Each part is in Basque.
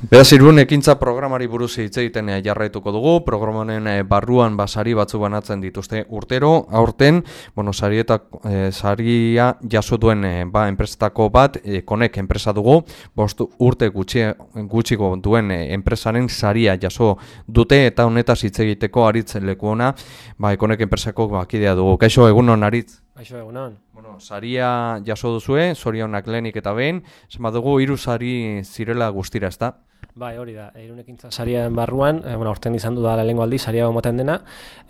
Beraz, irun ekintza programari buruz hitz egiten eh, jarraituko dugu, programanen eh, barruan basari batzu banatzen dituzte urtero, aurten, bueno, sari eta e, saria jaso duen ba, enpresetako bat, e, konek enpresa dugu, bost urte gutxi, gutxiko duen enpresaren saria jaso dute eta honetaz hitz egiteko aritzen leku ona, ba, konek enpresako bakidea dugu. Kaixo, egun hon aritz? Kaixo, egun hon. Bueno, saria jaso duzue, zorionak lehenik eta behin, zema dugu, hiru sari zirela guztira, ez da? Bai, hori da, irunekintza sariaren barruan, e, bueno, orten izan du da lehenko aldi, saria gomoten dena,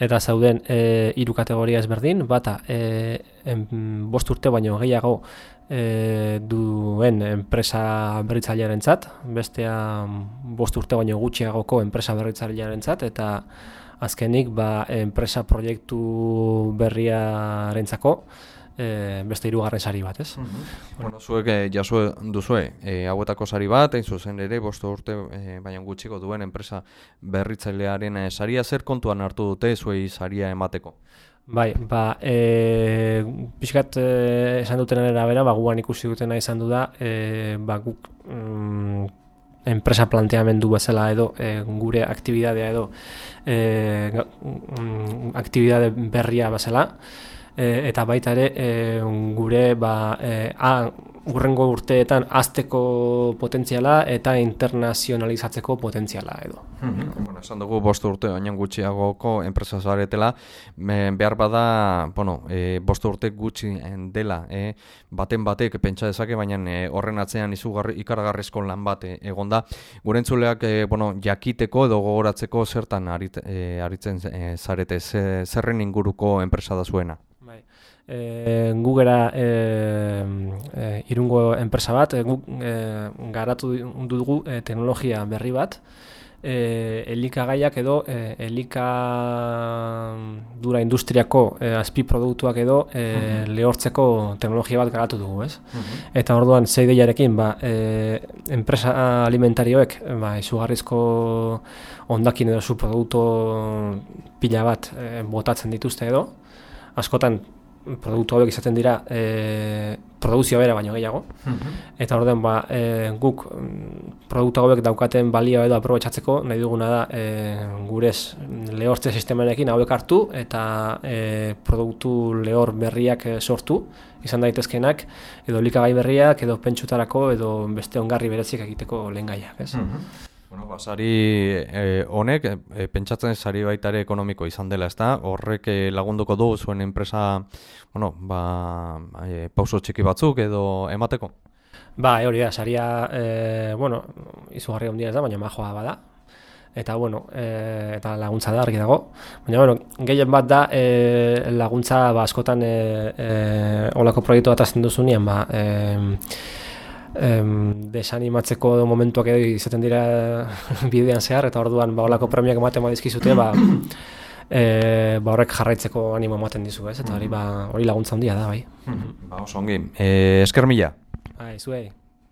eta zauden e, hiru kategoria ezberdin, bata, e, en, bost urte baino gehiago e, duen enpresa berritzailearen zat, bestea bost urte baino gutxiagoko enpresa berritzailearen zat, eta azkenik ba, enpresa proiektu berriaren zako, e, beste hirugarren sari bat, ez? Mm Bueno, zuek eh, jaso duzue, e, hauetako sari bat, hain zuzen ere, bosto urte e, baina gutxiko duen enpresa berritzailearen e, saria, zer kontuan hartu dute zuei saria emateko? Bai, ba, e, pixkat e, esan duten arabera, ba, guan ikusi dutena izan du da, e, ba, guk mm, enpresa planteamendu bezala edo e, gure aktibidadea edo e, mm, aktibidade berria bezala, e, eta baita ere e, gure ba, e, a, urrengo urteetan azteko potentziala eta internazionalizatzeko potentziala edo. Mm bueno, esan dugu bost urte baina gutxiagoko enpresa zaretela, behar bada, bueno, e, bost urte gutxi dela, e, baten batek pentsa dezake, baina e, horren atzean izugarri ikaragarrizko lan bat e, egonda. Gurentzuleak, e, bueno, jakiteko edo gogoratzeko zertan arit, e, aritzen e, zarete, zerren inguruko enpresa da zuena? E, gugera e, e, irungo enpresa bat, e, gu, e, garatu dugu e, teknologia berri bat, e, elikagaiak edo e, elika dura industriako e, azpi produktuak edo e, lehortzeko teknologia bat garatu dugu, ez? Eta orduan, zeideiarekin, ba, e, enpresa alimentarioek, ba, izugarrizko ondakin edo zu produktu pila bat e, botatzen dituzte edo, askotan produktu hauek izaten dira e, produzio bera baino gehiago. Mhm. Eta orden ba, e, guk mm, produktu hauek daukaten balio edo aprobetsatzeko nahi duguna da e, gurez lehortze sistemarekin hauek hartu eta e, produktu lehor berriak sortu izan daitezkenak edo likagai berriak edo pentsutarako edo beste ongarri berezik egiteko lehen gaiak. Ez? Mhm. Bueno, ba, sari eh, honek, e, pentsatzen sari baita ere ekonomiko izan dela, ezta? Horrek eh, lagunduko du zuen enpresa, bueno, ba, e, pauso txiki batzuk edo emateko? Ba, hori da, saria, e, bueno, izugarri handia ez da, baina majoa bada. Eta, bueno, e, eta laguntza da, argi dago. Baina, bueno, gehien bat da, e, laguntza, ba, askotan, e, e, olako proiektu bat azten duzunean, ba, e, em, desanimatzeko momentuak edo izaten dira bidean zehar, eta orduan ba, olako premiak ematen badizkizute, ba, e, ba horrek jarraitzeko animo ematen dizu, ez? Eta hori, ba, hori laguntza handia da, bai. Ba, oso ongi. E, esker mila? Bai, zuei.